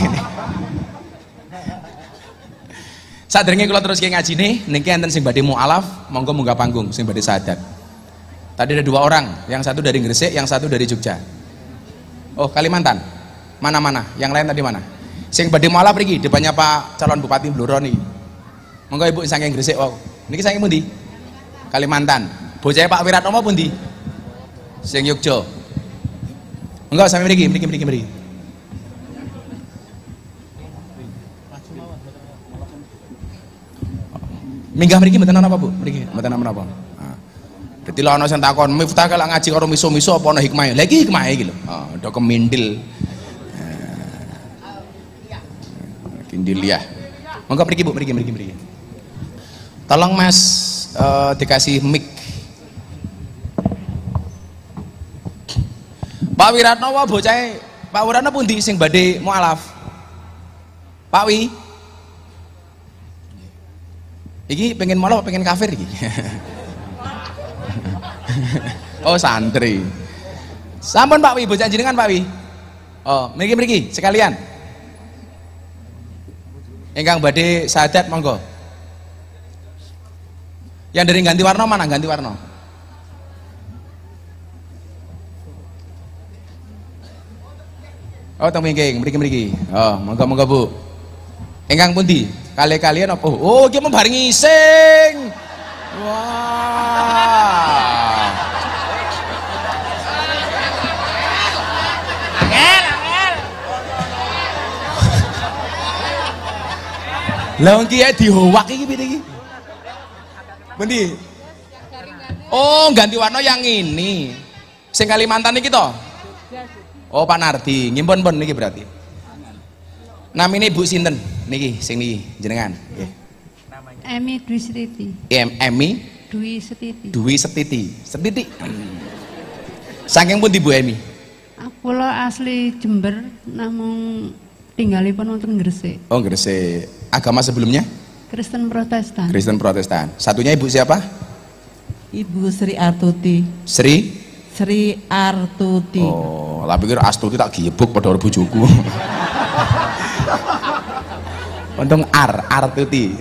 ini. Saat kula terus ngaji nih, niki enten sing badhe mualaf, monggo munggah panggung sing badhe sadat. Tadi ada dua orang, yang satu dari Gresik, yang satu dari Jogja. Oh, Kalimantan. Mana-mana? Yang lain tadi mana? Sing badhe mualaf pergi depannya Pak calon Bupati Blora nih. Monggo Ibu saking Gresik wow. Niki saking pundi? Kalimantan. Bocah Pak Wiratno pundi? Sing Yogja. Monggo sampe mriki, mriki, mriki, mriki. Minggah mriki mboten ana apa, Bu? Mriki mboten ana apa. Nah. Dadi lha ana sing takon, "Miftah kalau ngaji karo miso-miso apa ana hikmahe?" Lah iki hikmahe iki lho. Oh, kemindil. Ya. Monggo mriki Bu, mriki, mriki, mriki. Tolong Mas uh, dikasih mic. Pak Wiratno wa bocahe Pak Wiratno pundi sing badhe mualaf? Pak Wi, Iki pengen malah pengen kafir iki. oh santri. Sampun Pak Wi, bocah jenengan Pak Wi. Oh, mriki-mriki sekalian. Ingkang badhe sadat monggo. Yang dari ganti warna mana? Ganti warna. Oh, mriki, mriki-mriki. Oh, monggo-monggo Bu. Ingkang pundi? Kali kalian apa? Oh, dia membaringi sing. Wah. Angel, angel. Lah wong kiye dihowak iki piye iki? Pundi? Oh, ganti warna yang ini. Sing Kalimantan iki to? Oh, Pak Nardi. Ngimpun-pun niki berarti. Namine Ibu sinten niki sing niki jenengan nggih. Emi Dwi Setiti. Em Emi Dwi Setiti. Dwi Setiti. Setiti. Saking pun Bu Emi? Aku lo asli Jember namun tinggalipun wonten Gresik. Oh, Gresik. Agama sebelumnya? Kristen Protestan. Kristen Protestan. Satunya Ibu siapa? Ibu Sri Artuti. Sri? Sri Artuti. Oh, lah pikir Astuti tak gibuk pada bojoku. Untung Ar, Artuti.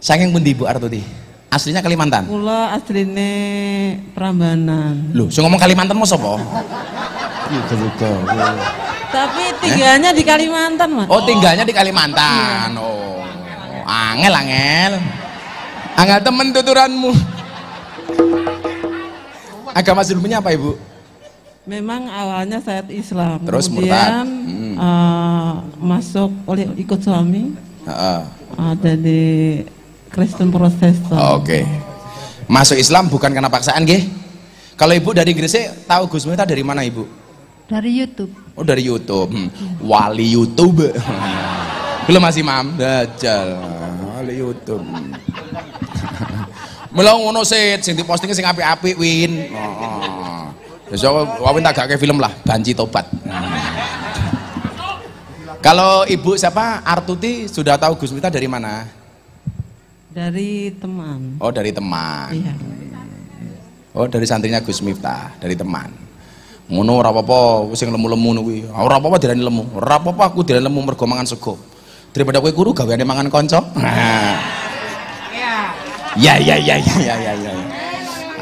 Saking pundi Bu Artuti? Aslinya Kalimantan. Kula asline Prambanan. Loh, sing ngomong Kalimantan mau sapa? Gitu gitu. Tapi tinggalnya eh? di Kalimantan, Mas. Oh, tinggalnya di Kalimantan. Iya. Oh. Angel, angel. Angel temen tuturanmu. Agama sebelumnya apa, Ibu? Memang awalnya saya Islam. Terus kemudian hmm. uh, masuk oleh ikut suami. Uh. Uh, jadi Kristen Protestan. Oke. Okay. Masuk Islam bukan karena paksaan, gih? Kalau ibu dari Gresik tahu Gus Miftah dari mana ibu? Dari YouTube. Oh dari YouTube. Hmm. Wali YouTube. Belum masih mam. Dajal. Wali YouTube. Melong ngono sih, sing diposting sing apik-apik win. Oh, oh. Besok wawin tak gak film lah, banci tobat. Kalau ibu siapa Artuti sudah tahu Gus Miftah dari mana? Dari teman. Oh dari teman. Iya. Oh dari santrinya Gus Miftah, dari teman. Ngono ora apa-apa, sing lemu-lemu kuwi. Ora apa-apa dirani lemu. Ora apa-apa aku dirani lemu mergo mangan sego. Daripada kowe guru gaweane mangan kanca. Ya ya ya ya ya ya ya.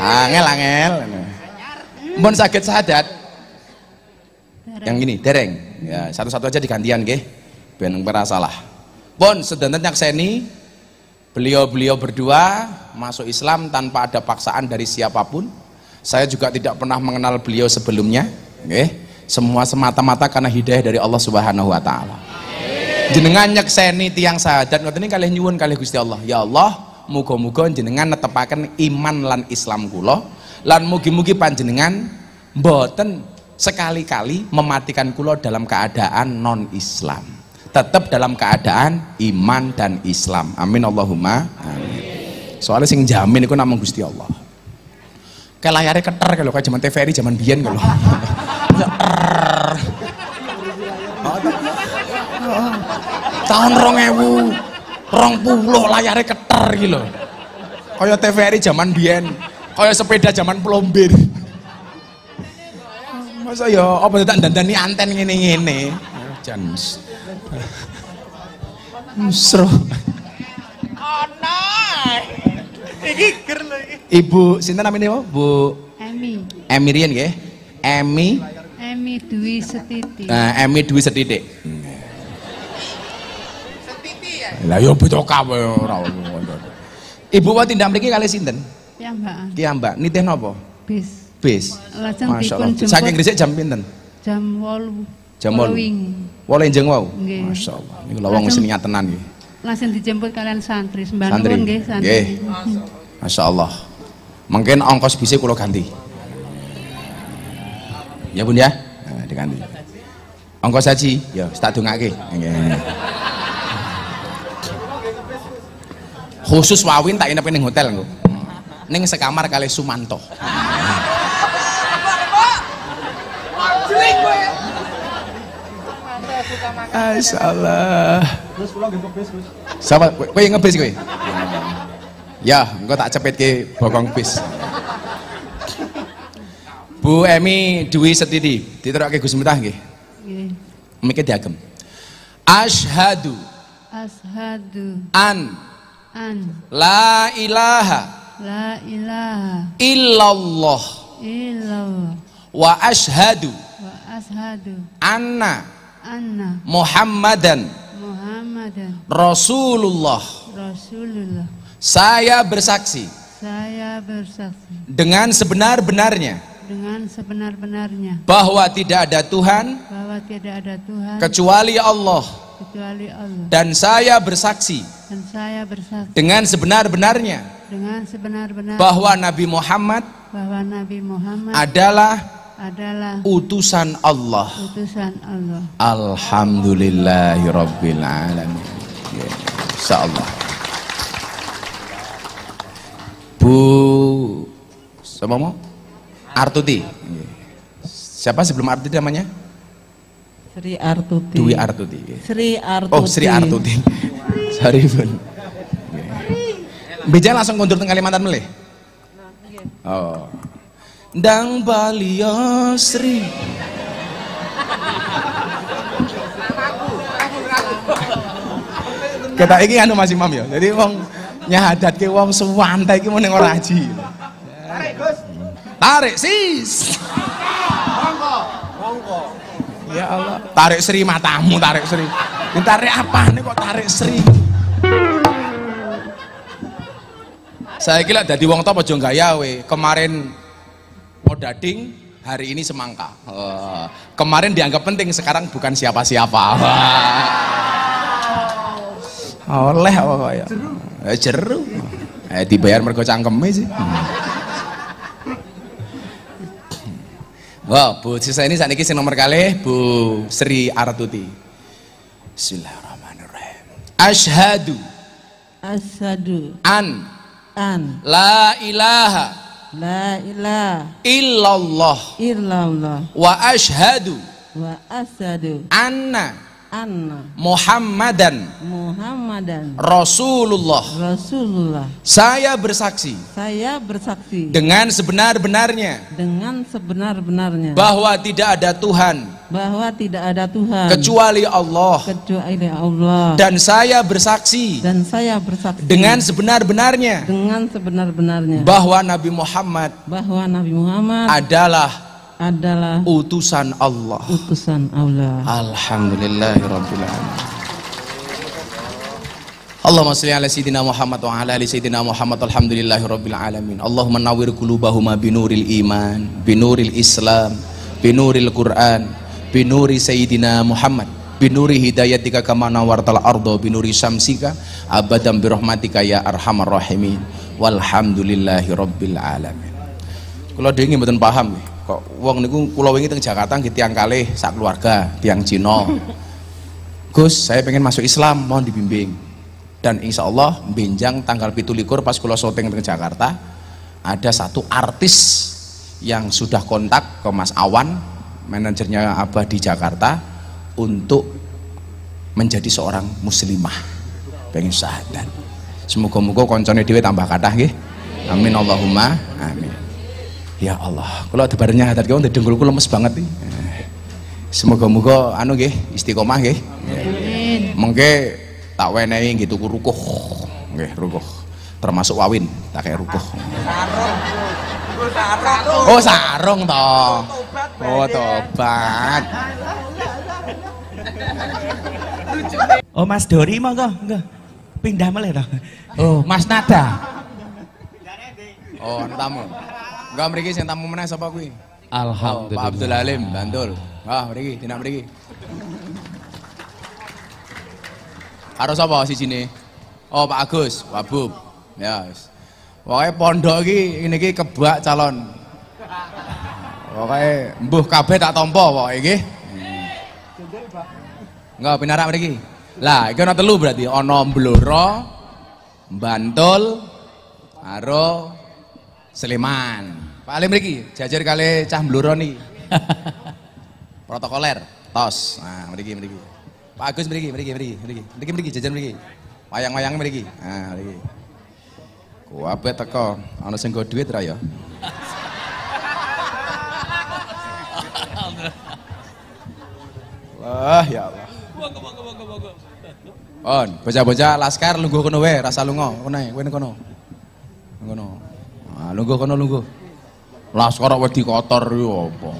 Angel angel. Mohon sakit sahadat. Yang ini dereng. Ya, satu-satu aja digantian nggih. Ben ora salah. Pun sedanten nyakseni beliau-beliau berdua masuk Islam tanpa ada paksaan dari siapa pun. Saya juga tidak pernah mengenal beliau sebelumnya, nggih. Semua semata-mata karena hidayah dari Allah Subhanahu wa taala. Jenengan nyakseni tiang sahadat ngoten ini kalih nyuwun kalih Gusti Allah. Ya Allah, muga-muga jenengan netepaken iman lan Islam kula lan mugi-mugi panjenengan mboten sekali-kali mematikan kulo dalam keadaan non Islam tetap dalam keadaan iman dan Islam. Amin Allahumma. Amin. Soalnya sing jamin itu namung Gusti Allah. Kayak layarnya keter kalau kayak zaman TVRI zaman biyen kalau tahun rong ewu rong puluh layarnya keter gitu kayak TVRI zaman biyen kayak sepeda zaman pelombir Masa ya apa tak dandani anten ngene-ngene. Jan. Musro. Ana. Iki ger lho iki. Ibu sinten namanya Bu? Emi. Emi riyen nggih. Emi Emi Dwi Setitik. Nah, Emi Dwi Setitik. Setitik ya. Lah yo beda kawe ora. Ibu wa tindak mriki kali sinten? Piyambakan. Ki Mbak, nitih napa? Bis. Bis. Lajeng dipun Allah. jemput Saking Gresik jam pinten? jam 8. Jam 8. wingi. Wole enjeng wau. Nggih. Masya Allah. Niku lawang wis niat tenan nggih. Langsung dijemput kalian santri. Sembah Santri. nuwun nggih santri. Nggih. Masya Allah. Mungkin ongkos bisnya kulo ganti. Ya bun ya, nah, diganti. Ongkos haji, ya tak dongake. Nggih. Khusus wawin tak inep ning hotel. Ning sekamar kali Sumanto. Masyaallah. Terus pulang nggih bis, Gus. Siapa? Kowe yang ngebis kowe? Ya, engko tak cepet ke bokong bis. Bu Emi Dwi Setidi, diterokke Gus Miftah nggih. Nggih. Mike diagem. Ashadu Ashadu an an la ilaha la ilaha illallah illallah wa ashadu wa ashadu anna anna Muhammadan Muhammadan Rasulullah. Rasulullah. Saya bersaksi Saya bersaksi dengan sebenar-benarnya dengan sebenar-benarnya bahwa tidak ada Tuhan bahwa tidak ada Tuhan kecuali Allah kecuali Allah dan saya bersaksi dan saya bersaksi dengan sebenar-benarnya dengan sebenar-benarnya bahwa Nabi Muhammad bahwa Nabi Muhammad adalah adalah utusan Allah. utusan Allah. Alhamdulillahirabbil alamin. Ya, Insyaallah. Bu siapa mau? Artuti. Siapa sebelum Artuti namanya? Sri Artuti. Dwi Artuti. Sri Artuti. Oh, Sri Artuti. Sorry, Bun. Bija langsung kondur teng Kalimantan melih. Oh. Ndang Balio Sri. Kita iki anu Mas Imam ya. Jadi wong nyahadatke wong suwantai iki mung ora haji. Tarik, Gus. Tarik, sis. Ya Allah, tarik Sri matamu, tarik Sri. Ini tarik apa nih kok tarik Sri? Saya kira dari wong top aja gaya we. Kemarin Odading, hari ini semangka. Oh, kemarin dianggap penting, sekarang bukan siapa-siapa. Wah. Oleh apa kok ya? Eh, jeru. Eh dibayar mergo cangkeme sih. Wah, Bu Sisa ini saat ini sing nomor kali Bu Sri Artuti. Bismillahirrahmanirrahim. Ashadu Asyhadu an an la ilaha la ilaha illallah. illallah. Wa ashadu wa anna anna. Muhammadan. Muhammadan. Rasulullah. Rasulullah. Saya bersaksi Saya bersaksi dengan sebenar-benarnya. dengan sebenar-benarnya. Bahwa tidak ada Tuhan. Bahwa tidak ada Tuhan. Kecuali Allah. Kecuali Allah. Dan saya bersaksi dan saya bersaksi dengan sebenar-benarnya. dengan sebenar-benarnya. Bahwa Nabi Muhammad bahwa Nabi Muhammad adalah adalah utusan Allah. utusan Allah. Alhamdulillahirabbil alamin. Allahumma shalli ala sayyidina Muhammad wa ala ali sayyidina Muhammad alhamdulillahirabbil alamin. Allahumma nawwir qulubahuma binuril iman, binuril Islam, binuril Quran, binuri sayyidina Muhammad, binuri hidayatika kama nawartal ardo binuri syamsika abadan birahmatika ya arhamar rahimin. Walhamdulillahirabbil alamin. Kula dhewe mboten paham nggih. Kok wong niku kula wingi teng Jakarta nggih tiyang kalih sak keluarga, tiang Cina. Gus, saya pengen masuk Islam, mohon dibimbing. Dan insya Allah benjang tanggal pitu likur pas kula syuting teng Jakarta ada satu artis yang sudah kontak ke Mas Awan, manajernya Abah di Jakarta untuk menjadi seorang muslimah. Pengen syahadat. Semoga-moga koncone dhewe tambah kathah nggih. Amin Allahumma amin. Ya Allah, kalau debarnya hadat kau dengkulku lemes banget nih. Semoga-moga anu nggih istiqomah nggih. Amin. Mengke tak wenehi gitu ku rukuh. Nggih, rukuh. Termasuk wawin, tak kayak rukuh. Oh, sarung toh. Oh, tobat. Oh, Mas Dori monggo, enggak. Pindah malah toh. Oh, Mas Nada. Oh, tamu. Enggak mriki sing tamu meneh sapa kuwi? Alhamdulillah. Oh, Pak Abdul Halim, Bantul. Ah, mriki, dina mriki. Karo sapa sini? Oh, Pak Agus, Pak Bub. Ya, wis. Pokoke pondok iki ini iki kebak calon. Pokoke mbuh kabeh tak tampa pokoke iki. Enggak pinarak mriki. Lah, iki ana telu berarti ana Blora, Bantul, karo Sleman. Pak Alim mriki, jajar kali cah Blora niki. Protokoler, tos. Nah, mriki mriki. Pak Agus mriki, mriki, mriki, mriki. Mriki mriki jajan mriki. Wayang-wayang mriki. Nah, mriki. Kuwabe teko, ana sing nggo dhuwit ra ya? Wah, ya Allah. On, bocah-bocah laskar lungguh kono wae, rasa lunga. Kono ae, kowe kono. Kono. Ah, lungguh kono lungguh. Laskar kok wedi kotor yo apa.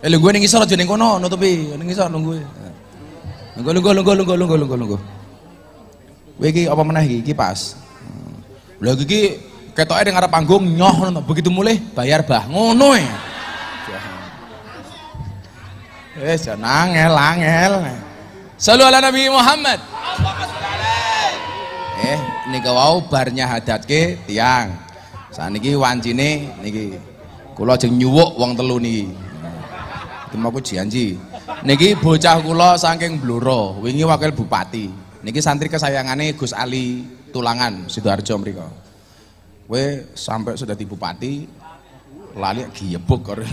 Eh lungguh ning isor aja ning kono nutupi, ning isor lungguh. Lungguh lungguh lungguh lungguh lungguh lungguh lungguh. Kowe iki apa meneh iki? Pas. Lha iki ketoke ning arep panggung nyoh ngono begitu mulih bayar bah ngono e. Wis jan angel angel. Salu ala Nabi Muhammad. Eh, niki wau barnya hadatke tiang. Saniki wancine niki kula jeng nyuwuk wong telu niki. Dimaku janji. Niki bocah kula saking Blora, wingi wakil bupati. Niki santri kesayangane Gus Ali Tulangan Sidoarjo mriko. Kowe sampai sudah di bupati lali giyebuk karo.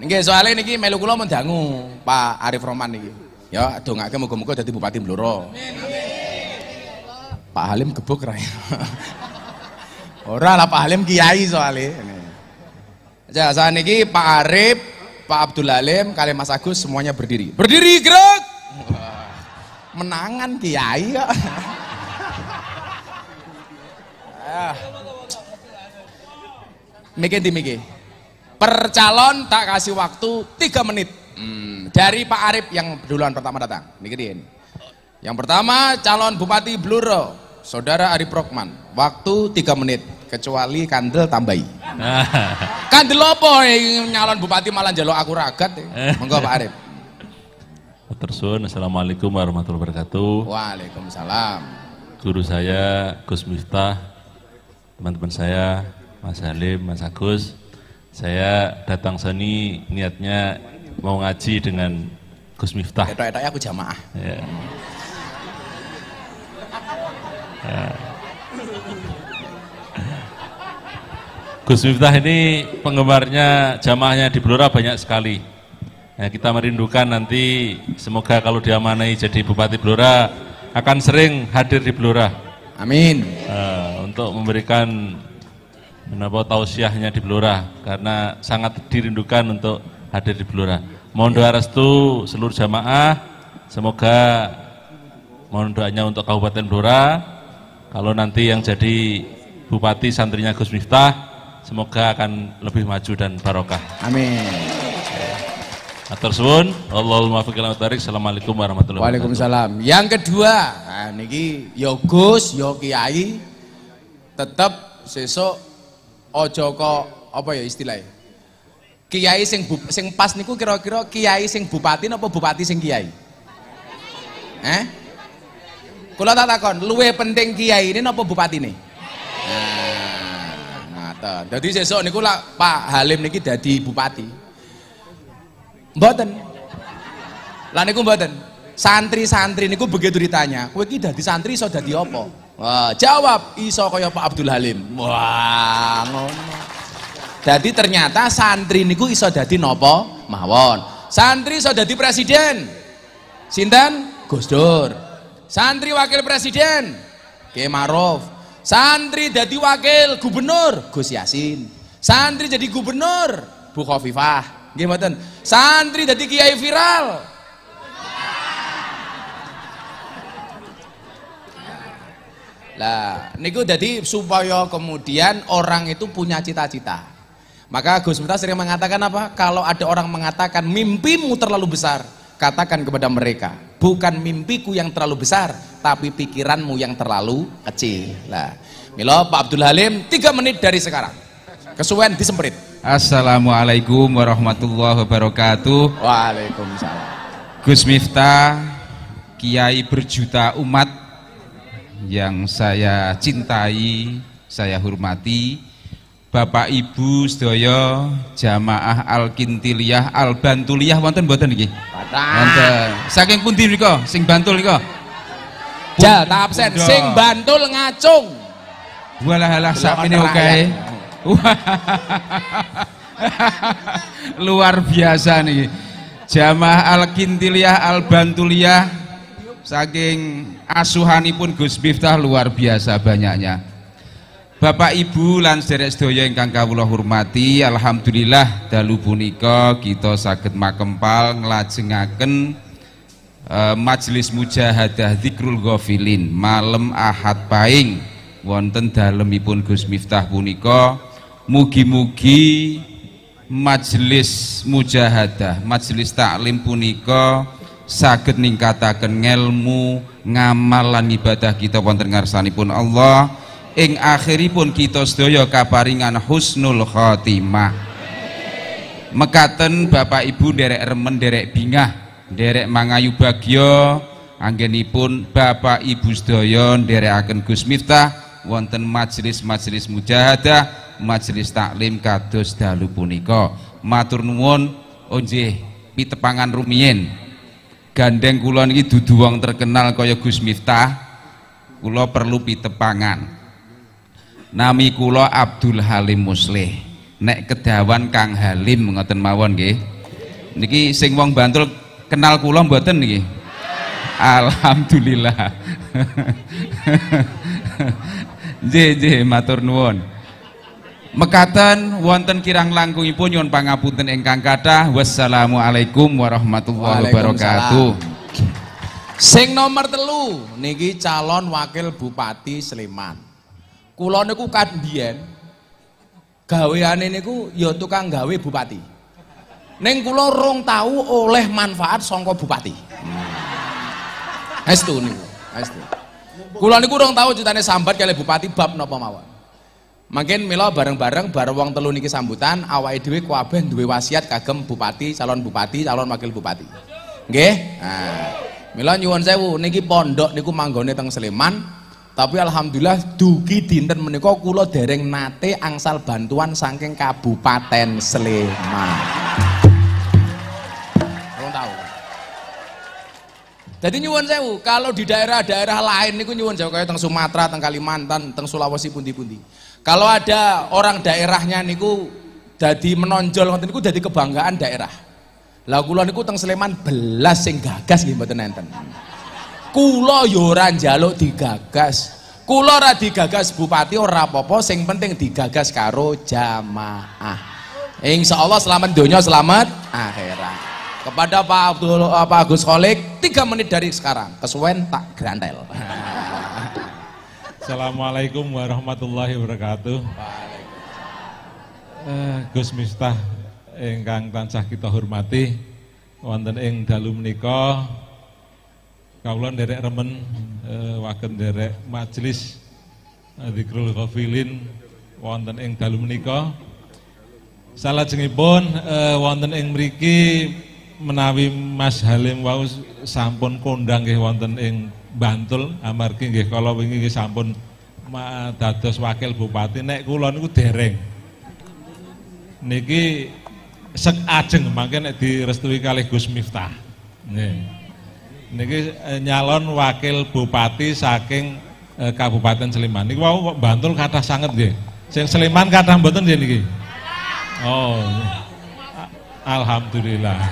Nggih, soalnya niki melu kula mendangu Pak Arif Roman niki. Ya dongake muga-muga dadi Bupati Blora. Pak Halim gebuk ra. Ora lah Pak Halim kiai soalnya. Ya, saat niki Pak Arif, Pak Abdul Halim, kali Mas Agus semuanya berdiri. Berdiri gerak. Menangan kiai kok. Ah. Mikir di mikir per calon tak kasih waktu 3 menit hmm, dari Pak Arif yang duluan pertama datang. Mikirin yang pertama calon Bupati Bluro Saudara Arif Rokman. Waktu 3 menit kecuali kandel tambahi. Kandel apa yang nyalon Bupati malah jaluk aku ragat monggo Pak Arif. Tersun, Assalamualaikum warahmatullahi wabarakatuh. Waalaikumsalam. Guru saya Gus Miftah Teman-teman saya Mas Halim, Mas Agus. Saya datang sini niatnya mau ngaji dengan Gus Miftah. Etok-etok aku jamaah. Ya. ya. Gus Miftah ini penggemarnya jamaahnya di Blora banyak sekali. Nah, kita merindukan nanti semoga kalau diamanai jadi Bupati Blora akan sering hadir di Blora. Amin. Uh, untuk memberikan menapa tausiahnya di Blora karena sangat dirindukan untuk hadir di Blora. Mohon doa restu seluruh jamaah, semoga mohon doanya untuk Kabupaten Blora. Kalau nanti yang jadi bupati santrinya Gus Miftah, semoga akan lebih maju dan barokah. Amin. Atur suwun, Allahumma fiqil Assalamualaikum warahmatullahi wabarakatuh. Waalaikumsalam. Yang kedua, nah niki yo ya Gus, yo ya Kiai tetap sesuk ojo kok apa ya istilahnya kiai sing bu, sing pas niku kira-kira kiai sing bupati apa bupati sing kiai? Eh? Kula tak takon luwe penting kiai ini apa bupati nih nah ngata jadi sesuk niku lah Pak Halim niki dadi bupati. Mboten. Lah niku mboten. Santri-santri niku begitu ditanya kowe iki dadi santri iso dadi apa? Wah, jawab iso kaya Pak Abdul Halim. Wah, ngono. Jadi ternyata santri niku iso dadi nopo mawon. Santri iso dadi presiden. Sinten? Gus Dur. Santri wakil presiden Kiai Maruf. Santri jadi wakil gubernur Gus Yasin. Santri jadi gubernur Bu Khofifah. Nggih mboten. Santri jadi kiai viral. Lah, niku jadi supaya kemudian orang itu punya cita-cita. Maka Gus Miftah sering mengatakan apa? Kalau ada orang mengatakan mimpimu terlalu besar, katakan kepada mereka, bukan mimpiku yang terlalu besar, tapi pikiranmu yang terlalu kecil. Lah, Milo Pak Abdul Halim, tiga menit dari sekarang. Kesuwen disemprit. Assalamualaikum warahmatullahi wabarakatuh. Waalaikumsalam. Gus Miftah, Kiai berjuta umat yang saya cintai, saya hormati, Bapak Ibu sedaya jamaah Al Kintiliyah Al Bantuliyah wonten mboten niki? Wonten. Saking pundi nika sing Bantul nika? Jal tak absen sing Bantul ngacung. Walah alah sakmene oke. Luar biasa nih. Jamaah Al Kintiliyah Al Bantuliyah saking asuhanipun Gus Miftah luar biasa banyaknya. Bapak Ibu lan sederek sedaya ingkang kawula hormati, alhamdulillah dalu punika kita saged makempal nglajengaken eh, majelis mujahadah dzikrul ghafilin malam Ahad Paing wonten dalemipun Gus Miftah punika. Mugi-mugi majelis mujahadah majelis taklim punika saged ningkataken ngelmu ngamal lan ibadah kita wonten ngarsanipun Allah ing akhiripun kita sedaya kaparingan husnul khotimah mekaten Bapak Ibu derek remen derek bingah derek mangayu bagyo anggenipun Bapak Ibu sedaya nderekaken Gus Miftah wonten majelis-majelis mujahadah majelis taklim kados dalu punika. Matur nuwun nggih pitepangan rumiyin. Gandeng kula niki dudu wong terkenal kaya Gus Miftah kula perlu pitepangan nami kula Abdul Halim Muslih nek kedawan Kang Halim ngoten mawon nggih. Niki sing wong Bantul kenal kula mboten niki? Alhamdulillah. Nggih nggih matur nuwun. Mekaten wonten kirang langkungipun nyuwun pangapunten ingkang kathah. Wassalamualaikum warahmatullahi wabarakatuh. Sing nomor telu niki calon wakil Bupati Sleman. Kula niku kan biyen gaweane niku ya tukang gawe bupati. Ning kula rong tahu oleh manfaat sangka bupati. Estu niku, estu. Kula niku rong tahu critane sambat kali bupati bab napa mawon. Mungkin mila bareng-bareng bareng wong telu niki sambutan awake dhewe kabeh duwe wasiat kagem bupati, calon bupati, calon wakil bupati. Nggih? Nah, mila nyuwun sewu niki pondok niku manggone teng Sleman. Tapi alhamdulillah dugi dinten menika kula dereng nate angsal bantuan saking Kabupaten Sleman. Tahu. Jadi nyuwun sewu, kalau di daerah-daerah lain niku nyuwun sewu kayak teng Sumatera, teng Kalimantan, teng Sulawesi pundi-pundi. Kalau ada orang daerahnya niku jadi menonjol ngoten niku jadi kebanggaan daerah. Lah kula niku teng Sleman belas sing gagas nggih mboten. Kula yo ora njaluk digagas. Kula ora digagas bupati ora apa-apa, sing penting digagas karo jamaah. Insya Allah selamat dunia, selamat akhirat. Kepada Pak Abdul eh, Pak Agus Kholik, tiga menit dari sekarang. Kesuwen tak grantel. Assalamualaikum warahmatullahi wabarakatuh. Eh, Gus Miftah ingkang tansah kita hormati wonten ing dalu menika kawula nderek remen eh, waken nderek majelis eh, Dzikrul Ghafilin wonten ing dalu menika. Salajengipun eh, wonten ing mriki menawi Mas Halim wau sampun kondang nggih wonten ing Bantul amargi nggih kala wingi nggih sampun dados wakil bupati. Nek kula niku dereng. Niki sek ajeng mangke nek direstui kalih Gus Miftah. Nggih niki eh, nyalon wakil bupati saking eh, Kabupaten Sleman. Niki wau Bantul kathah sanget nggih. Sing Sleman kathah mboten nggih niki? Oh Alhamdulillah.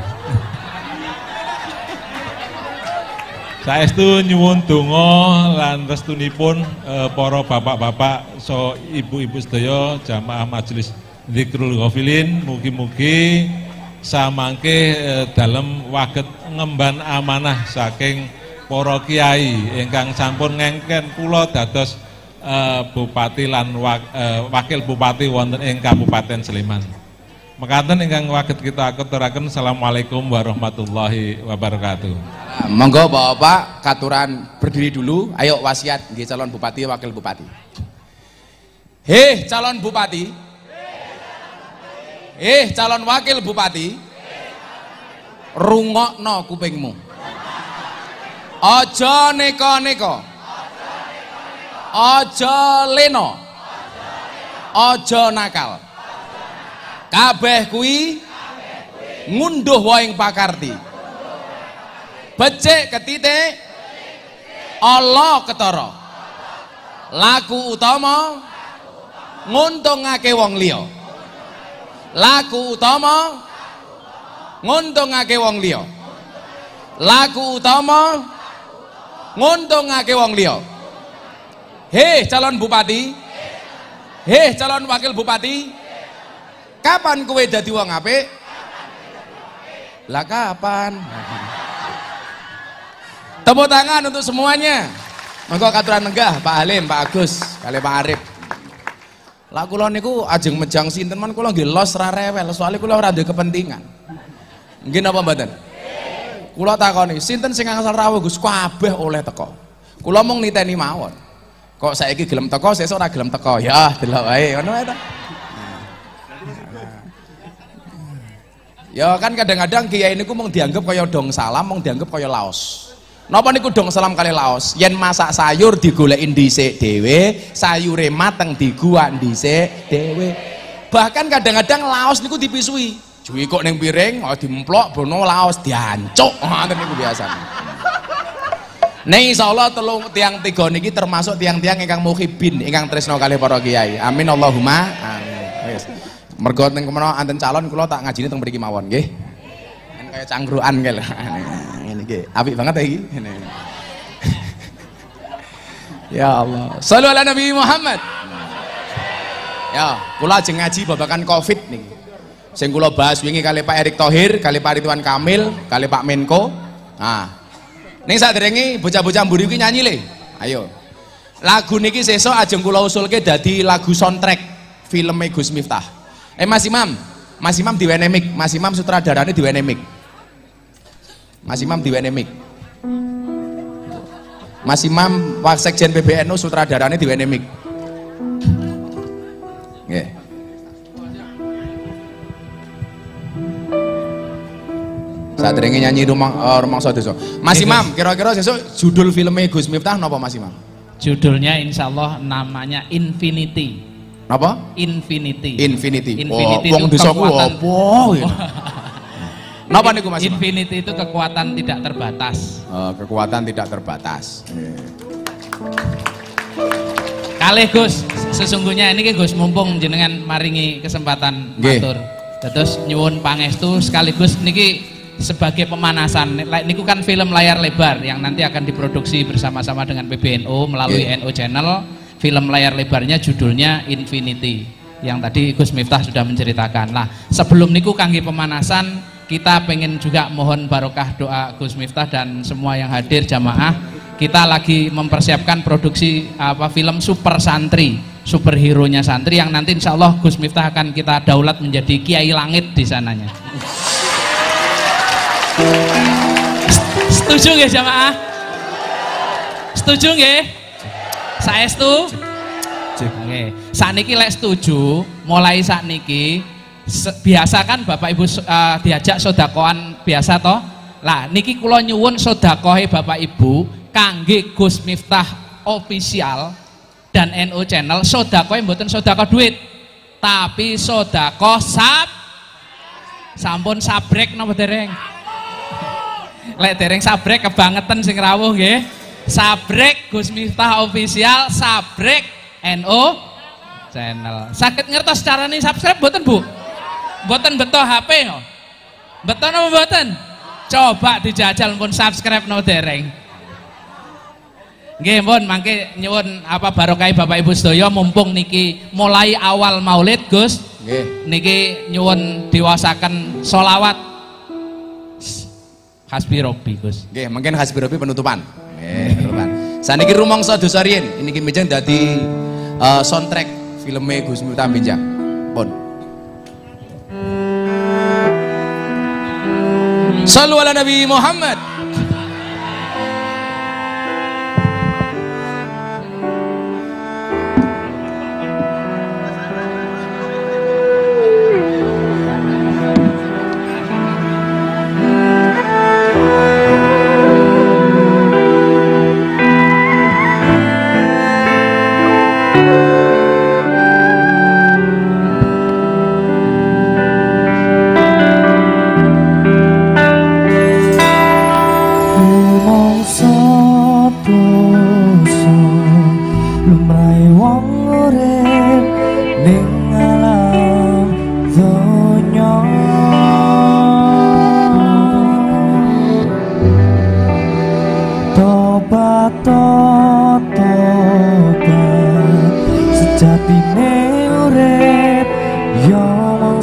Saestu nyuwun donga lan restunipun eh, para bapak-bapak so ibu-ibu sedaya jamaah majelis Zikrul Ghafilin. Mugi-mugi samangke eh, dalem waget ngemban amanah saking para kiai ingkang sampun ngengken kula dados eh, bupati lan wak, eh, wakil bupati wonten ing Kabupaten Sleman. Mekaten ingkang waget kita aturaken Assalamualaikum warahmatullahi wabarakatuh. Monggo Bapak katuran berdiri dulu. Ayo wasiat nggih calon bupati wakil bupati. Heh calon bupati. Eh calon wakil bupati. Rungokno kupingmu. Aja neka-neka. Aja leno. Aja nakal. Kabeh ngunduh waing pakarti. Becik ketitik Allah ketara. Laku utama nguntungake wong liya. Laku utama nguntungake wong liya. Laku utama nguntungake wong liya. Heh calon bupati. Heh calon wakil bupati. Kapan kowe dadi wong apik? Lah kapan? Tepuk tangan untuk semuanya. Monggo katuran nenggah Pak Halim, Pak Agus, kali Pak Arif. Lah kula niku ajeng mejang sinten man kula nggih los ra rewel, soalnya kula ora kepentingan. Nggih napa mboten? Kula takoni, sinten sing asal rawuh Gus kabeh oleh teko. Kula mung niteni mawon. Kok saiki gelem teko, sesuk ora gelem teko. Ya, delok wae ngono wae. Ya kan kadang-kadang kiai niku mung dianggap kaya dong salam, mung dianggap kaya laos. Napa niku dong salam kali laos? Yen masak sayur digoleki dhisik dhewe, sayure mateng diguak dhisik dhewe. Bahkan kadang-kadang laos niku dipisui. Juwi kok ning piring, oh dimplok bono laos diancuk. Ngoten niku biasa. Ning insyaallah telung tiang tiga niki termasuk tiang-tiang ingkang muhibin, ingkang tresno kali para kiai. Amin Allahumma. Amin. Wis. Mergo ke mana anten calon kula tak ngajine teng mriki mawon nggih. Kan kaya cangkruan kae iki. Apik banget ya. Ngene. Ya Allah. Sallu ala Nabi Muhammad. Ya, kula ajeng ngaji babakan Covid niki. Sing kula bahas wingi kali Pak Erick Thohir, kali Pak Ridwan Kamil, kali Pak Menko. Nah, ning saderenge bocah-bocah mburi iki nyanyi le. Ayo. Lagu niki sesuk ajeng kula usulke dadi lagu soundtrack filme Gus Miftah. Eh Mas Imam, Mas Imam diwene mic, Mas Imam sutradarane diwene mic. Mas Imam diwene mic. Mas Imam Waksekjen PBNU sutradarane diwene mic. Nggih. Saderenge nyanyi rumah uh, rumah desa. Mas Imam, kira-kira sesuk judul filmnya Gus Miftah napa Mas Imam? Judulnya insya Allah namanya Infinity. Napa? Infinity. Infinity. Infinity wong desa ku apa? Napa niku Mas? Infinity itu kekuatan tidak terbatas. Eh, kekuatan tidak terbatas. Kali Gus, sesungguhnya ini Gus mumpung jenengan maringi kesempatan matur. Terus nyuwun pangestu sekaligus niki sebagai pemanasan. Niku kan film layar lebar yang nanti akan diproduksi bersama-sama dengan PBNU melalui Nggih. NO Channel. Film layar lebarnya judulnya Infinity yang tadi Gus Miftah sudah menceritakan. Nah, sebelum niku kangge pemanasan kita pengen juga mohon barokah doa Gus Miftah dan semua yang hadir jamaah. Kita lagi mempersiapkan produksi apa film Super Santri, superhero-nya santri yang nanti insya Allah Gus Miftah akan kita daulat menjadi kiai langit di sananya. Setuju nggih jamaah? Setuju nggih? Saestu? Oke. Sakniki lek setuju, mulai sakniki se- biasa kan Bapak Ibu eh, diajak sodakoan biasa toh? Lah niki kula nyuwun sodakohe Bapak Ibu kangge Gus Miftah official dan NO channel sodakohe mboten sodako duit tapi sodako sab sampun sabrek napa dereng? Lek dereng sabrek kebangetan sing rawuh nggih. Sabrek Gus Miftah official sabrek NO channel. Sakit ngertos carane subscribe mboten Bu mboten beto HP no beto napa mboten coba dijajal pun subscribe no dereng Nggih, pun mangke nyuwun apa barokah Bapak Ibu sedaya mumpung niki mulai awal Maulid, Gus. Nggih. Niki nyuwun diwasaken solawat Hasbi Robbi, Gus. Nggih, mungkin hasbi robi penutupan. Nggih, penutupan. Saniki rumangsa dosa riyin, niki mijeng dadi uh, soundtrack filmnya Gus Miftah Binjang. Pun. Sallu ala Nabi Muhammad. jati ne urip yo mau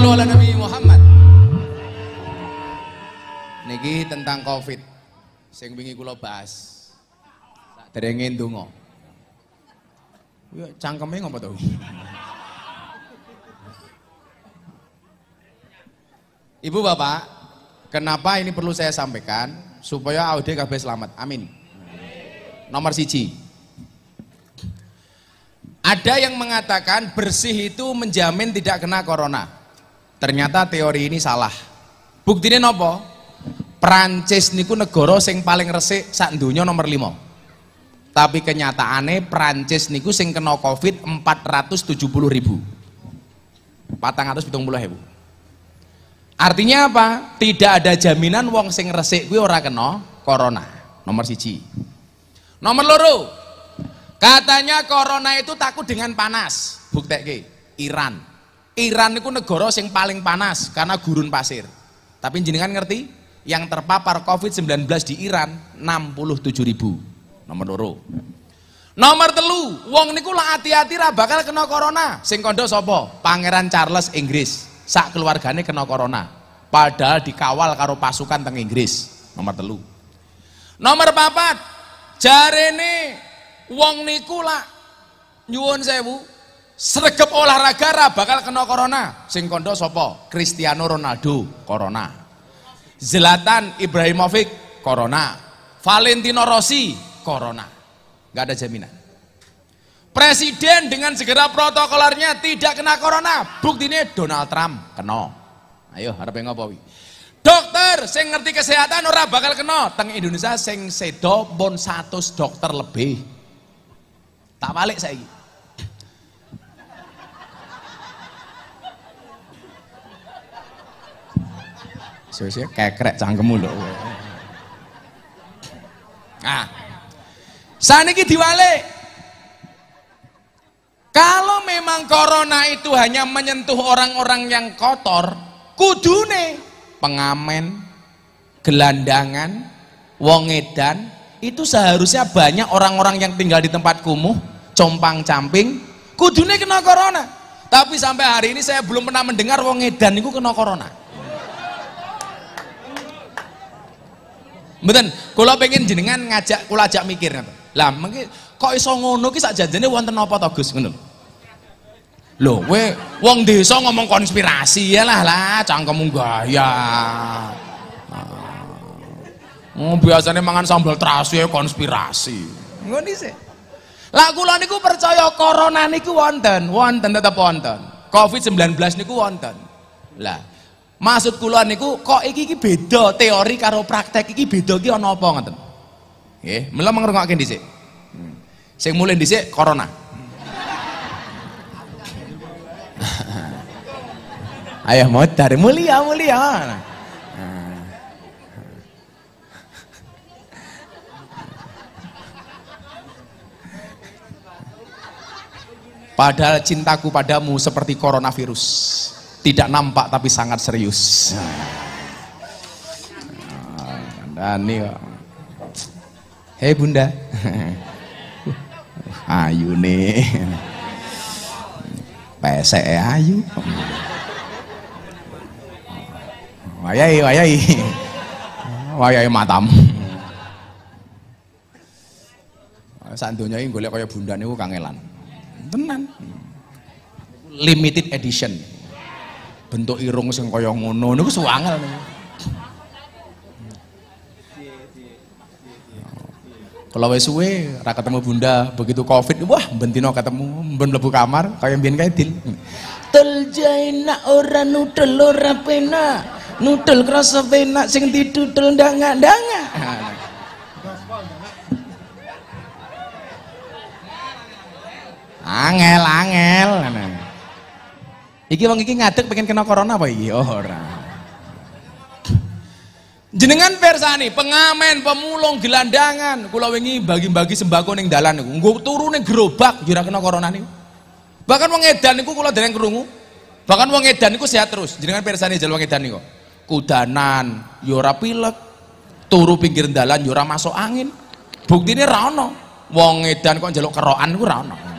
Sallu ala Nabi Muhammad. Niki tentang Covid. Sing wingi kula bahas. Derenge ndonga. Ya cangkeme ngopo to? Ibu Bapak, kenapa ini perlu saya sampaikan supaya Aude kabeh selamat. Amin. Nomor siji. Ada yang mengatakan bersih itu menjamin tidak kena corona. Ternyata teori ini salah. Buktinya nopo? Prancis niku negara sing paling resik sak dunia nomor 5. Tapi kenyataannya Prancis niku sing kena Covid 470 ribu. 470 ribu. Artinya apa? Tidak ada jaminan wong sing resik kuwi ora kena corona. Nomor siji. Nomor loro. Katanya corona itu takut dengan panas. Bukteke Iran. Iran itu negara yang paling panas karena gurun pasir. Tapi jenengan ngerti? Yang terpapar COVID-19 di Iran 67 ribu. Nomor loro. Nomor telu, wong niku lah hati-hati lah bakal kena corona. Sing kondo sopo? Pangeran Charles Inggris. Sak keluarganya kena corona. Padahal dikawal karo pasukan teng Inggris. Nomor telu. Nomor papat, jarene wong niku lah nyuwun sewu sregep olahraga ra bakal kena corona. Sing kondo sapa? Cristiano Ronaldo corona. Zlatan Ibrahimovic corona. Valentino Rossi corona. Nggak ada jaminan. Presiden dengan segera protokolernya tidak kena corona. Buktinya Donald Trump kena. Ayo harap ngopo dokter sing ngerti kesehatan ora bakal kena. Teng Indonesia sing sedo pun 100 dokter lebih. Tak balik saya Sesuk kekrek cangkemmu lho. Nah. Saniki diwalik. Kalau memang corona itu hanya menyentuh orang-orang yang kotor, kudune pengamen, gelandangan, wong edan, itu seharusnya banyak orang-orang yang tinggal di tempat kumuh, compang-camping, kudune kena corona. Tapi sampai hari ini saya belum pernah mendengar wong edan itu kena corona. Mboten, kula pengen jenengan ngajak kula ajak mikir ngoten. Lah mengki kok iso ngono ki sak janjane wonten apa to Gus ngono. Lho, kowe wong desa ngomong konspirasi ya lah lah cangkemmu gaya. Oh, biasanya mangan sambal terasi ya konspirasi. Ngono sih. Lah kula niku percaya corona niku wonten, wonten tetep wonten. Covid-19 niku wonten. Lah, Maksud kula niku kok iki iki beda teori karo praktek iki beda iki ana apa ngoten. Nggih, mula ngrungokke dhisik. Hmm. Sing mulai dhisik corona. Ayo modar mulia mulia. Padahal cintaku padamu seperti coronavirus tidak nampak tapi sangat serius. Dan ini hei bunda. Ayu nih. Pesek ayu. Wayai wayai. Wayai matam santunya ini golek kaya bunda niku kangelan. Tenan. Limited edition bentuk irung sing kaya ngono niku suwangel kalau wis suwe ra ketemu bunda begitu covid wah bentino ketemu ben mlebu kamar kaya mbiyen kae dil. Tel jaina ora nudel ora pena. Nudel krasa penak sing didudel ndanga-ndanga angel angel Iki wong iki ngadeg pengen kena corona apa iki? Oh, ora. Jenengan persani, pengamen, pemulung, gelandangan, kula wingi bagi-bagi sembako ning dalan niku. Nggo turu ning gerobak jura kena corona niku. Bahkan wong edan niku kula dereng krungu. Bahkan wong edan niku sehat terus. Jenengan persani jal wong edan niku. Kudanan, yo ora pilek. Turu pinggir dalan yo ora masuk angin. Buktine ra ono. Wong edan kok njaluk kerokan niku ra ono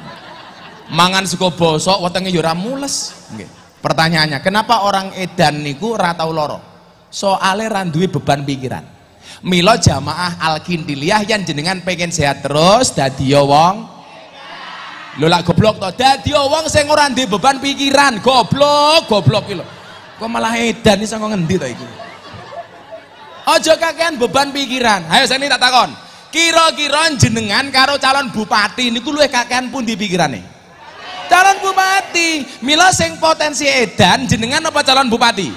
mangan sego bosok wetenge ya ora mules. Nggih. Pertanyaannya kenapa orang edan niku ora tau loro soalnya randuwe beban pikiran. Milo jamaah al-kindiliyah yang jenengan pengen sehat terus dadi ya wong. Lho goblok to? Dadi ya wong sing ora beban pikiran. Goblok goblok iki lho. Kok malah edan iso ngendi to iki? Aja kakean beban pikiran. Ayo sini tak takon. Kira-kira jenengan karo calon bupati niku luwih kakean pun di pikirane calon bupati. Mila sing potensi edan jenengan apa calon bupati?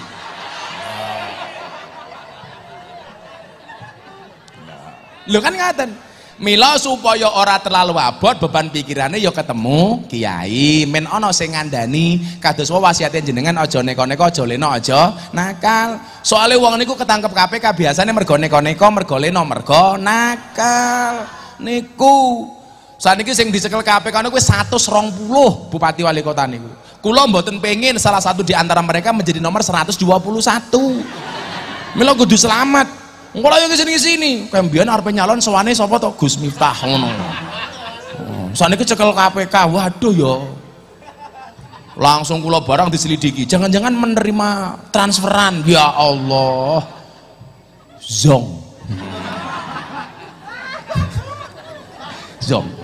Lho kan ngaten. Mila supaya ora terlalu abot beban pikirannya ya ketemu kiai. Men ana sing ngandani kados wasiate jenengan aja neko-neko aja leno aja nakal. Soalnya wong niku ketangkep KPK biasanya mergo neko-neko mergo leno mergo nakal. Niku saniki sing dicekel KPK niku wis 120 bupati wali kota niku kula mboten pengin salah satu di antara mereka menjadi nomor 121 Mila kudu selamat Engko lha ke sini sini, kayak mbiyen nyalon sowane sapa to? Gus Miftah ngono. Oh, saniki cekel KPK. Waduh ya. Langsung kula barang diselidiki. Jangan-jangan menerima transferan. Ya Allah. Zong. Zong.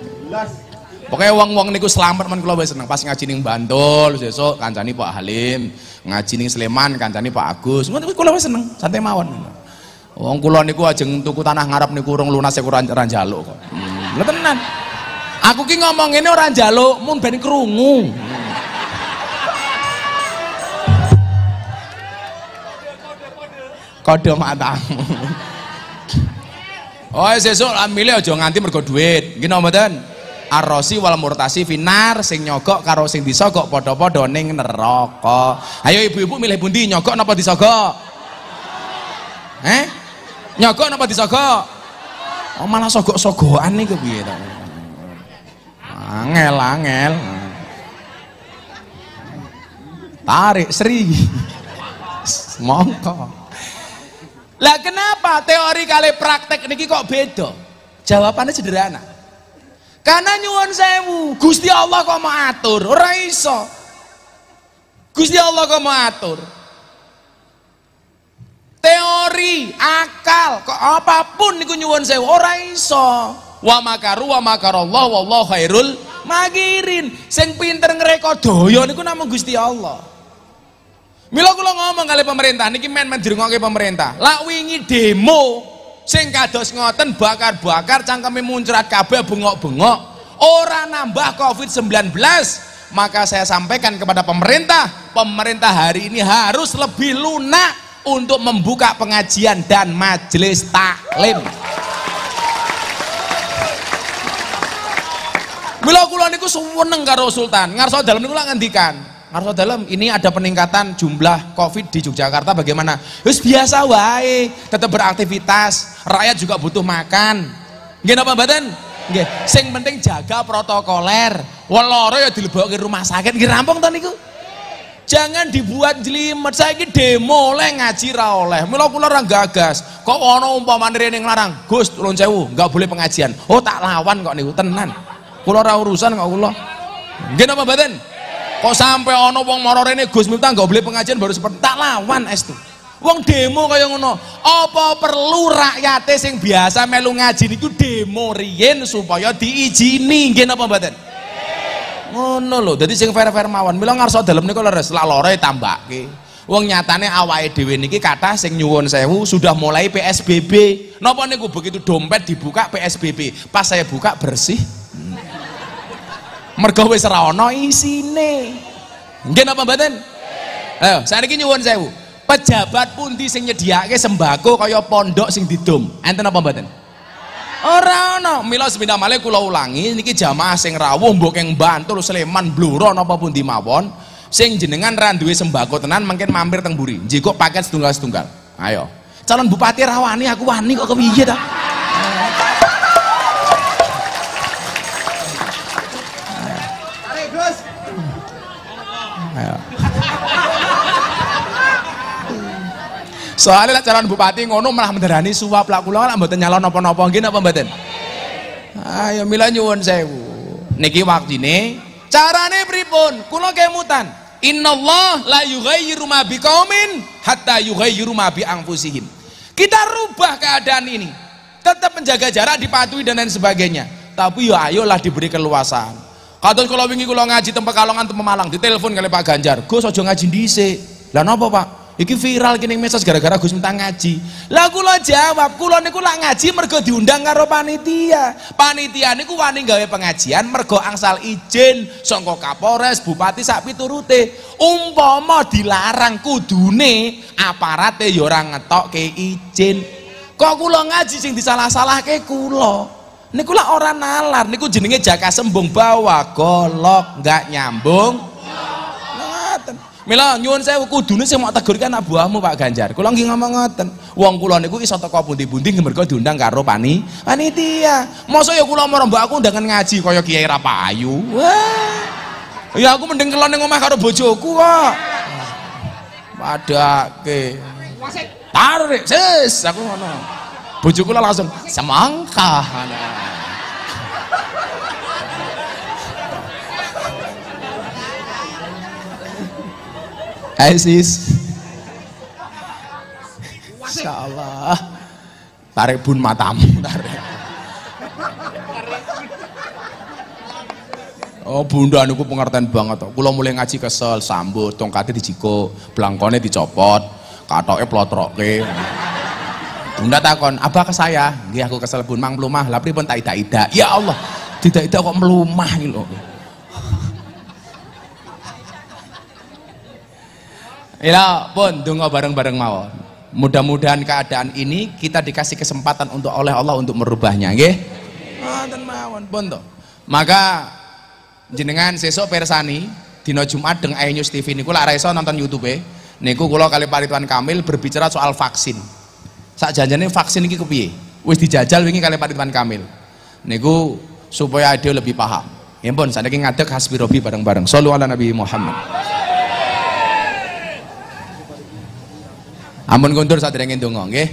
Pokoknya uang-uang niku selamat men kula seneng pas ngaji ning Bantul sesuk kancani Pak Halim, ngaji ning Sleman kancani Pak Agus. Ngono kula seneng, santai mawon. Wong kula niku ajeng tuku tanah ngarep niku urung lunas ya ora ora njaluk kok. Hmm. Tenan. Aku ki ngomong ini ora njaluk, mun ben krungu. Kode matamu. Oh, sesuk milih aja nganti mergo duit. Nggih napa mboten? Arrosi wal murtasi finar sing nyogok karo sing disogok padha-padha ning neraka. Ayo ibu-ibu milih pundi nyogok napa disogok? Eh? nyogok napa disogok? Oh malah sogok-sogokan nih to? Angel angel. Tarik Sri. Mongko. Lah kenapa teori kali praktek niki kok beda? Jawabannya sederhana karena nyuwun sewu Gusti Allah kok mau atur? Ora iso. Gusti Allah kok mau atur? Teori akal kok apa pun niku nyuwun sewu ora iso. Wa makaru wa makarallah wallahu khairul magirin sing pinter ngreka daya niku namung Gusti Allah. Mila kula ngomong kali pemerintah niki men men dirungokke pemerintah. Lak wingi demo sing kados ngoten bakar-bakar cangkeme muncrat kabeh bengok-bengok ora nambah Covid-19 maka saya sampaikan kepada pemerintah pemerintah hari ini harus lebih lunak untuk membuka pengajian dan majelis taklim Mila kula niku seneng karo Sultan. Ngarso dalam niku ngendikan. Ngarso dalam ini ada peningkatan jumlah Covid di Yogyakarta bagaimana? Wis biasa wae, tetap beraktivitas. Rakyat juga butuh makan. Nggih napa mboten? Nggih. Sing penting jaga protokoler. Lara ya dilebokke rumah sakit. Nggih rampung to niku? jangan dibuat jelimet ini demo oleh ngaji ra oleh mila kula ora gagas kok ana umpamane rene nglarang Gus tulung sewu enggak boleh pengajian oh tak lawan kok niku tenan kula ora urusan kok kula nggih napa mboten kok sampai ana wong mara rene Gus minta enggak boleh pengajian baru seperti tak lawan estu wong demo kaya ngono. Apa perlu rakyate sing biasa melu ngaji niku demo riyen supaya diizini nggih napa mboten? Ngono lho dadi sing fair-fair mawon. Mila ngarsa dalem niku leres lak lore tambake. Wong nyatane awake dhewe niki kathah sing nyuwun sewu sudah mulai PSBB napa niku begitu dompet dibuka PSBB pas saya buka bersih mergo wis ora ana isine nggih napa mboten ayo saniki nyuwun sewu pejabat pundi sing nyediake sembako kaya pondok sing didom enten apa mboten Ora ana. Mila sepindah malih kula ulangi niki jamaah sing rawuh mbok keng Bantul, Sleman, Blora napa pundi mawon sing jenengan ra duwe sembako tenan mungkin mampir teng mburi. Njikok paket setunggal-setunggal. Ayo. Calon bupati rawani aku wani kok kepiye ta? Ayo. soalnya lah calon bupati ngono malah menderani suap lah kula lah mboten nyalon napa-napa nggih napa mboten ayo mila nyuwun sewu niki waktine carane pripun kula kemutan Innallaha la yughayyiru ma biqaumin hatta yughayyiru ma bi anfusihim. Kita rubah keadaan ini. Tetap menjaga jarak, dipatuhi dan lain sebagainya. Tapi ya ayolah diberi keluasan. Kadang kalau wingi kula ngaji tempat kalongan tempat Malang, ditelepon kali Pak Ganjar, "Gus aja ngaji dhisik." Lah napa, Pak? Iki viral kini medsos gara-gara Gus minta ngaji. Lah kula jawab, kula niku lak ngaji mergo diundang karo panitia. Panitia niku wani gawe pengajian mergo angsal izin saka Kapolres, Bupati sak piturute. Umpama dilarang kudune aparate ya ora ngetokke izin. Kok kula ngaji sing disalah-salahke kula. Niku lak ora nalar, niku jenenge jaka sembung bawa golok nggak nyambung. Mila nyuwun saya kudune sing mau tegur kan anak buahmu Pak Ganjar. Kula nggih ngomong ngoten. Wong kula niku iso teko pundi-pundi mergo diundang karo pani panitia. Mosok ya kula marang mbak aku undangan ngaji kaya Kiai Rapayu. Wah. Ya aku mending kelon ning omah karo bojoku kok. Padake. Tarik, sis, aku ngono. Bojoku langsung semangka. Hai sis. Allah. Tarik bun matamu, tarik. Oh bunda niku pengertian banget. Kula mulai ngaji kesel, sambut, tongkatnya dijiko, belangkone dicopot, katoke plotroke. Bunda takon, apa ke saya? Nggih aku kesel bun mang melumah, lah pripun tak ida-ida. Ya Allah, tidak ida kok melumah iki lho. Ya pun tunggu bareng-bareng mawon. Mudah-mudahan keadaan ini kita dikasih kesempatan untuk oleh Allah untuk merubahnya, nggih. Wonten mawon pun to. Maka jenengan sesuk persani dina Jumat deng iNews TV niku lak iso nonton YouTube niku kula kali Pak Ridwan Kamil berbicara soal vaksin. Sak janjane vaksin iki kepiye? Wis dijajal wingi kali Pak Ridwan Kamil. Niku supaya dia lebih paham. Ya pun saniki ngadeg hasbi robi bareng-bareng. Shallu ala Nabi Muhammad. Amun kuntur sadurunge ndonga nggih.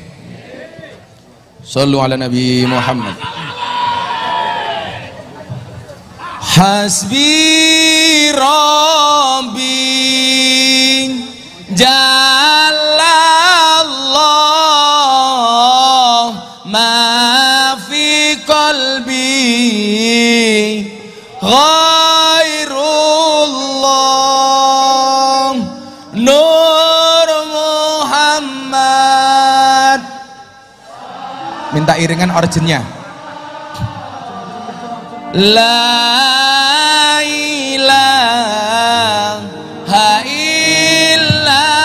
Shallu ala Nabi Muhammad. Hasbi Rabbi Jalallah ghairullah Nur Muhammad. Minta iringan originnya La ilaha illallah.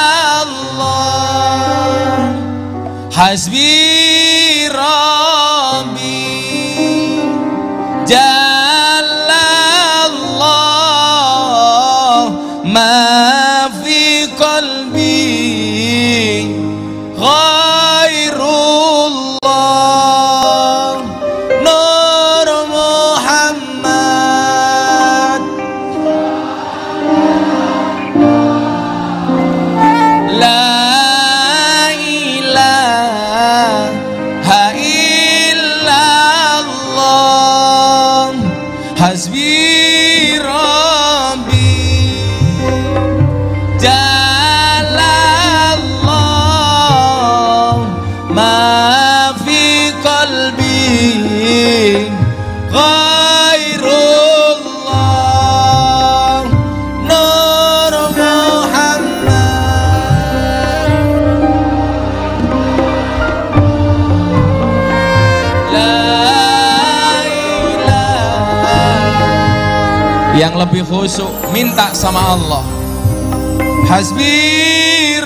Hasbi yang lebih khusyuk minta sama Allah. Hasbi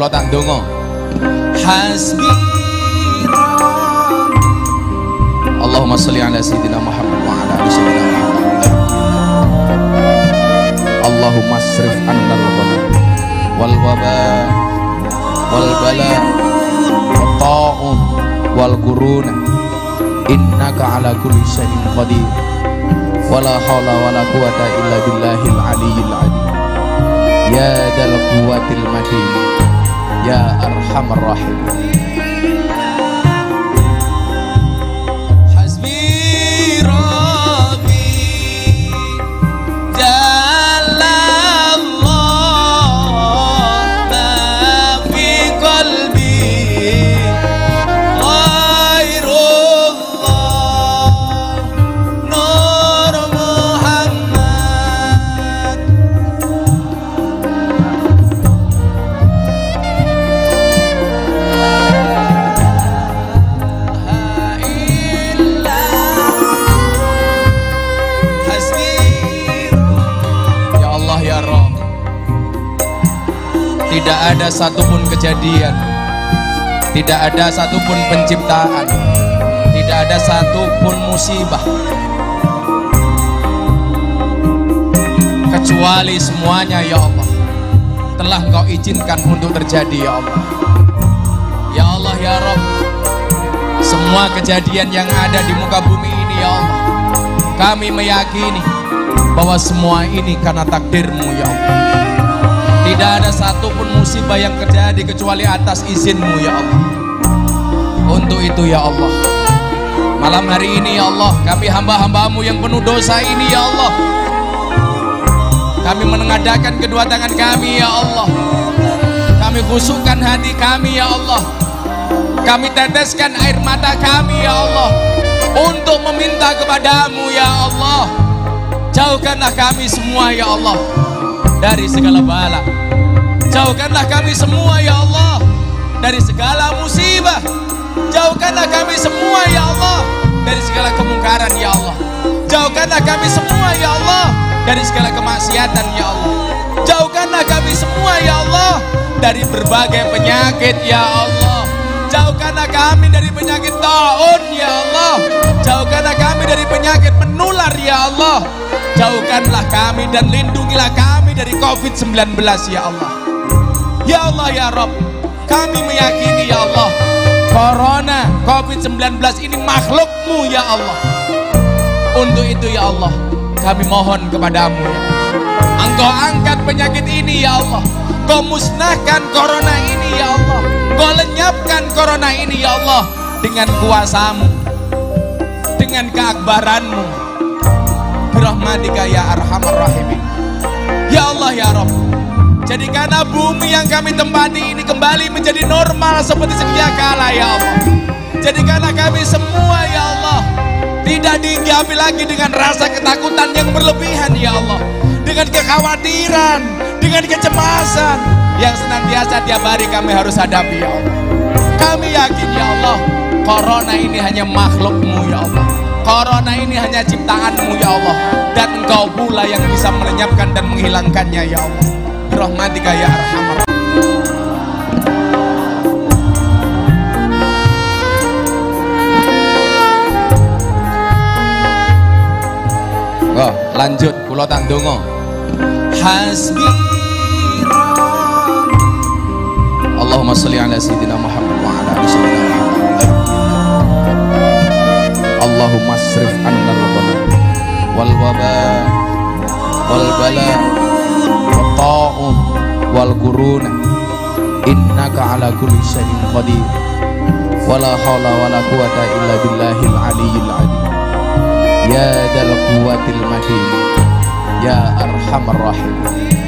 kula tak ndonga. Hasbi. Allahumma sholli ala sayyidina Muhammad wa ala ali sayyidina Muhammad. Allahumma asrif anna al-ghala wal waba wal bala wal ta'un wal quruna innaka ala kulli syai'in qadir wala hawla wala quwata illa billahil aliyyil azim ya dal quwwatil matin ya arhamar rahim Tidak ada satupun kejadian. Tidak ada satupun penciptaan. Tidak ada satupun musibah. Kecuali semuanya ya Allah Telah engkau izinkan untuk terjadi ya Allah. Ya Allah ya Rabb Semua kejadian yang ada di muka bumi ini ya Allah Kami meyakini bahwa semua ini karena takdirmu ya Allah tidak ada satupun musibah yang terjadi kecuali atas izinmu ya Allah. Untuk itu ya Allah. Malam hari ini ya Allah kami hamba-hambamu yang penuh dosa ini ya Allah. Kami menengadakan kedua tangan kami ya Allah. Kami khusukkan hati kami ya Allah. Kami teteskan air mata kami ya Allah untuk meminta kepadamu ya Allah. Jauhkanlah kami semua ya Allah dari segala bala. Jauhkanlah kami semua ya Allah dari segala musibah. Jauhkanlah kami semua ya Allah dari segala kemungkaran ya Allah. Jauhkanlah kami semua ya Allah dari segala kemaksiatan ya Allah. Jauhkanlah kami semua ya Allah dari berbagai penyakit ya Allah. Jauhkanlah kami dari penyakit taun ya Allah. Jauhkanlah kami dari penyakit menular ya Allah. Jauhkanlah kami dan lindungilah kami dari COVID-19 ya Allah. Ya Allah ya Rob, kami meyakini ya Allah, Corona COVID-19 ini makhlukmu ya Allah. Untuk itu ya Allah, kami mohon kepadamu ya. Engkau angkat penyakit ini ya Allah. Kau musnahkan corona ini ya Allah. Kau lenyapkan corona ini ya Allah dengan kuasamu, dengan keakbaranmu. Birahmatika ya arhamar rahimin. Ya Allah ya Rabb. Jadikanlah bumi yang kami tempati ini kembali menjadi normal seperti sedia kala ya Allah. Jadikanlah kami semua ya Allah tidak dihinggapi lagi dengan rasa ketakutan yang berlebihan ya Allah. Dengan kekhawatiran, dengan kecemasan yang senantiasa tiap hari kami harus hadapi ya Allah. Kami yakin ya Allah, corona ini hanya makhlukmu ya Allah. Corona ini hanya ciptaanmu ya Allah. Dan engkau pula yang bisa melenyapkan dan menghilangkannya ya Allah. Rahmatika ya arhamar. Oh, lanjut kula tandonga. Hasbi Allahumma salli ala sayyidina Muhammad wa ala ali sayyidina. Allahumma asrif anna al-ghala wal waba wal bala ta'un wal quruna innaka ala kulli syai'in qadir. Wala hawla wala quwata illa billahil aliyyil azim. Ya dal quwwatil matin. Ya arhamar rahim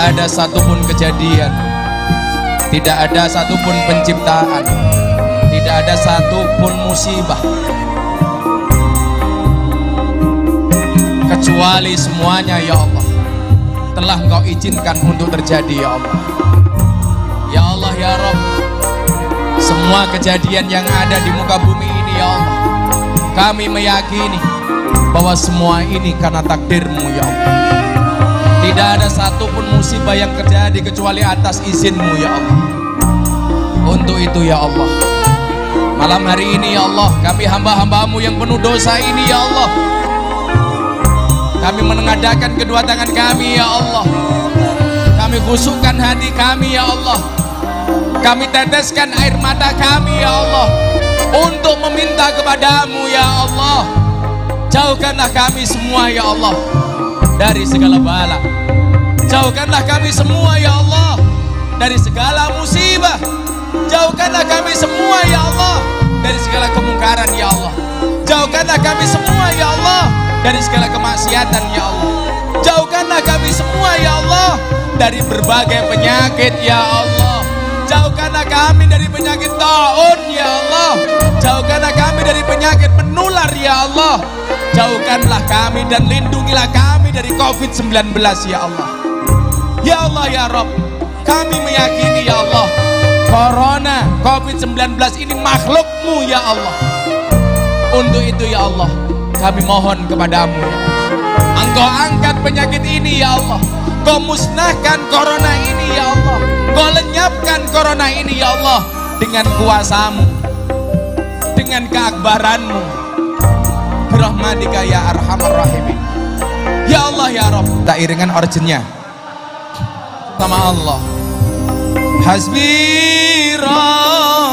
Tidak ada satupun kejadian Tidak ada satupun penciptaan, tidak ada satupun musibah, kecuali semuanya ya Allah telah Engkau izinkan untuk terjadi ya Allah. Ya Allah ya Rabb, semua kejadian yang ada di muka bumi ini ya Allah, kami meyakini bahwa semua ini karena takdirmu ya Allah. Tidak ada satupun musibah yang terjadi kecuali atas izinmu ya Allah. Untuk itu ya Allah, malam hari ini ya Allah, kami hamba-hambamu yang penuh dosa ini ya Allah, kami menengadakan kedua tangan kami ya Allah. Kami khusukkan hati kami ya Allah. Kami teteskan air mata kami ya Allah untuk meminta kepadamu ya Allah. Jauhkanlah kami semua ya Allah dari segala bala. Jauhkanlah kami semua ya Allah dari segala musibah. Jauhkanlah kami semua ya Allah dari segala kemungkaran ya Allah. Jauhkanlah kami semua ya Allah dari segala kemaksiatan ya Allah. Jauhkanlah kami semua ya Allah dari berbagai penyakit ya Allah. Jauhkanlah kami dari penyakit taun ya Allah. Jauhkanlah kami dari penyakit menular ya Allah. Jauhkanlah kami dan lindungilah kami dari COVID-19 ya Allah. Ya Allah ya Rob, kami meyakini ya Allah, Corona COVID-19 ini makhlukmu ya Allah. Untuk itu ya Allah, kami mohon kepadamu ya Engkau angkat penyakit ini ya Allah. Kau musnahkan corona ini ya Allah. Kau lenyapkan corona ini ya Allah dengan kuasamu, dengan keakbaranmu. Birahmatika ya arhamar rahimin. Ya Allah ya Rabb. Tak iringan originnya sama Allah Hasbi Rabbi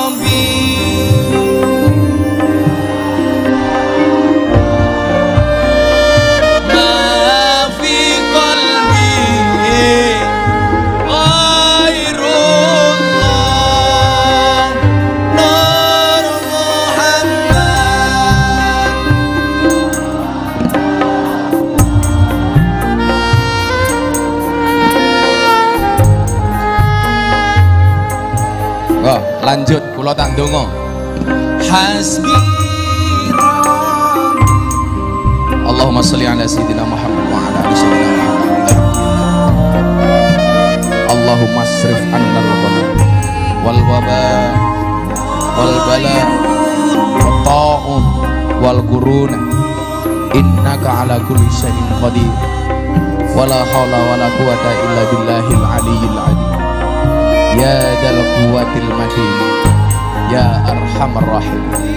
ndonga. Hasbi Allahumma sholli ala sayyidina Muhammad wa ala ali sayyidina Muhammad. Allahumma asrif anna al-ghala wal waba wal bala wat ta'un wal quruna innaka ala kulli syai'in qadir. Wala haula wala quwata illa billahil aliyyil azim Ya dal kuwatil matin Ya arhamar rahim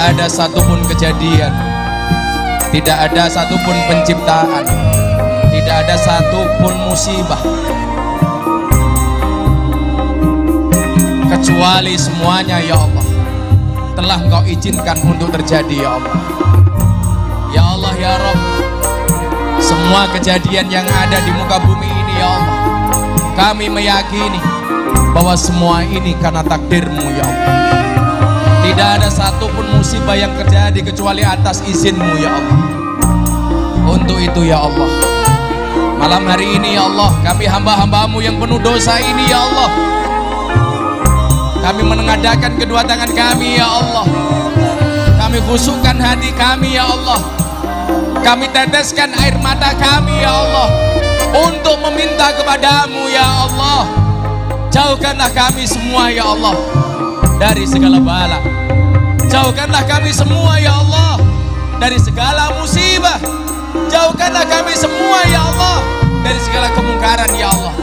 ada satupun kejadian. Tidak ada satupun penciptaan. Tidak ada satupun musibah. Kecuali semuanya ya Allah Telah engkau izinkan untuk terjadi ya Allah. Ya Allah ya Rabb Semua kejadian yang ada di muka bumi ini ya Allah Kami meyakini bahwa semua ini karena takdirmu ya Allah Tidak ada satupun musibah yang terjadi kecuali atas izinmu ya Allah. Untuk itu ya Allah. Malam hari ini ya Allah Kami hamba-hambamu yang penuh dosa ini ya Allah. Kami menengadakan kedua tangan kami ya Allah. Kami khusukkan hati kami ya Allah. Kami teteskan air mata kami ya Allah Untuk meminta kepadamu ya Allah. Jauhkanlah kami semua ya Allah Dari segala bala Jauhkanlah kami semua ya Allah Dari segala musibah Jauhkanlah kami semua ya Allah Dari segala kemungkaran ya Allah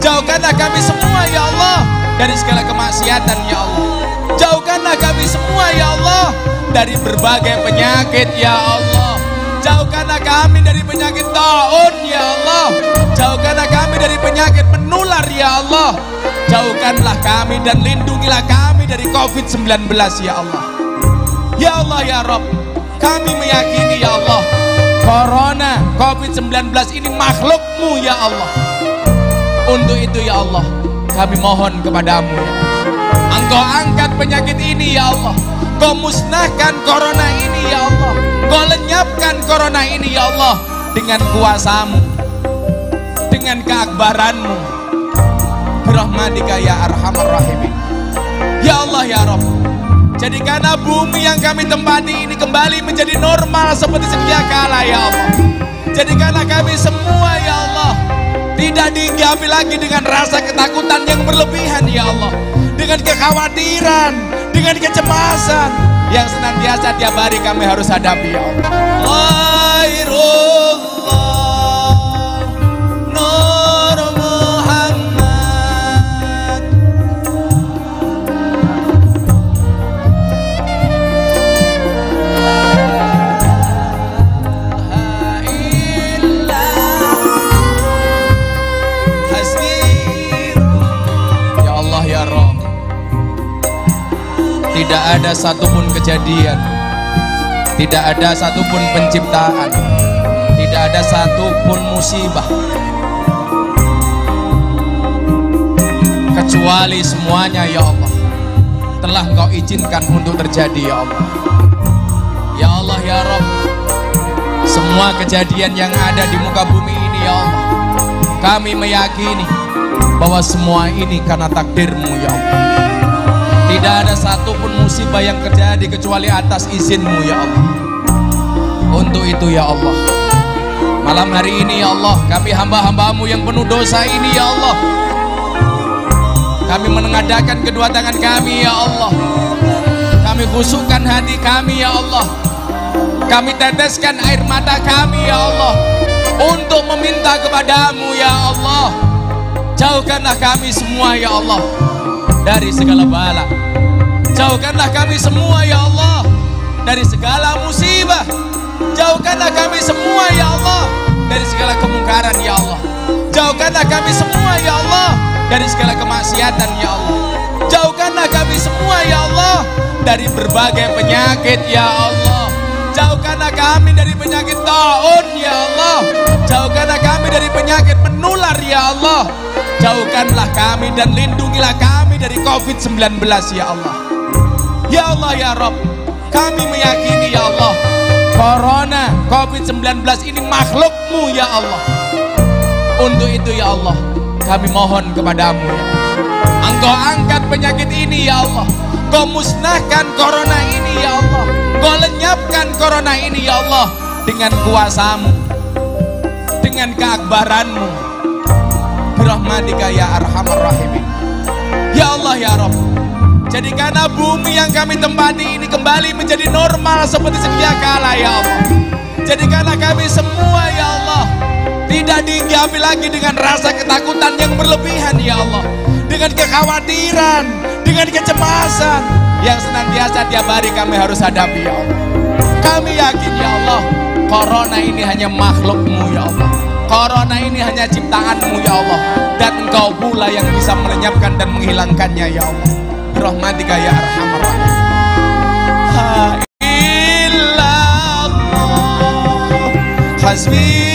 Jauhkanlah kami semua ya Allah Dari segala kemaksiatan ya Allah Jauhkanlah kami semua ya Allah dari berbagai penyakit ya Allah. Jauhkanlah kami dari penyakit taun ya Allah. Jauhkanlah kami dari penyakit menular ya Allah. Jauhkanlah kami dan lindungilah kami dari COVID-19 ya Allah. Ya Allah ya Rob, kami meyakini ya Allah, Corona COVID-19 ini makhlukmu ya Allah. Untuk itu ya Allah, kami mohon kepadamu ya. Engkau angkat penyakit ini ya Allah. Kau musnahkan corona ini ya Allah. Kau lenyapkan corona ini ya Allah dengan kuasamu, dengan keakbaranmu. Birahmatika ya arhamar rahimin. Ya Allah ya Rabb. Jadikanlah bumi yang kami tempati ini kembali menjadi normal seperti sedia kala ya Allah. Jadikanlah kami semua ya Allah tidak dihinggapi lagi dengan rasa ketakutan yang berlebihan ya Allah. Dengan kekhawatiran, dengan kecemasan yang senantiasa tiap hari kami harus hadapi ya Allah. Tidak ada satupun kejadian. Tidak ada satupun penciptaan. Tidak ada satupun musibah. Kecuali semuanya ya Allah Telah engkau izinkan untuk terjadi ya Allah. Ya Allah ya Rob Semua kejadian yang ada di muka bumi ini ya Allah Kami meyakini bahwa semua ini karena takdirmu ya Allah tidak ada satupun musibah yang terjadi kecuali atas izinmu ya Allah. Untuk itu ya Allah. Malam hari ini ya Allah kami hamba-hambamu yang penuh dosa ini ya Allah. Kami menengadakan kedua tangan kami ya Allah. Kami khusukkan hati kami ya Allah. Kami teteskan air mata kami ya Allah untuk meminta kepadamu ya Allah. Jauhkanlah kami semua ya Allah dari segala bala. Jauhkanlah kami semua ya Allah dari segala musibah. Jauhkanlah kami semua ya Allah dari segala kemungkaran ya Allah. Jauhkanlah kami semua ya Allah dari segala kemaksiatan ya Allah. Jauhkanlah kami semua ya Allah dari berbagai penyakit ya Allah. Jauhkanlah kami dari penyakit taun ya Allah. Jauhkanlah kami dari penyakit menular ya Allah. Jauhkanlah kami dan lindungilah kami dari COVID-19 ya Allah. Ya Allah ya Rob, kami meyakini ya Allah, Corona COVID-19 ini makhlukmu ya Allah. Untuk itu ya Allah, kami mohon kepadamu ya. Engkau angkat penyakit ini ya Allah. Kau musnahkan corona ini ya Allah. Kau lenyapkan corona ini ya Allah dengan kuasamu, dengan keakbaranmu. Birahmatika ya arhamar rahimin. Ya Allah ya Rabb. Jadikanlah bumi yang kami tempati ini kembali menjadi normal seperti sedia kala ya Allah. Jadikanlah kami semua ya Allah tidak dihinggapi lagi dengan rasa ketakutan yang berlebihan ya Allah. Dengan kekhawatiran, dengan kecemasan yang senantiasa tiap hari kami harus hadapi ya Allah. Kami yakin ya Allah, corona ini hanya makhlukmu ya Allah. Corona ini hanya ciptaanmu ya Allah. Dan engkau pula yang bisa melenyapkan dan menghilangkannya ya Allah. Rahmatika ya arhamar rahim. Ha illallah hasbi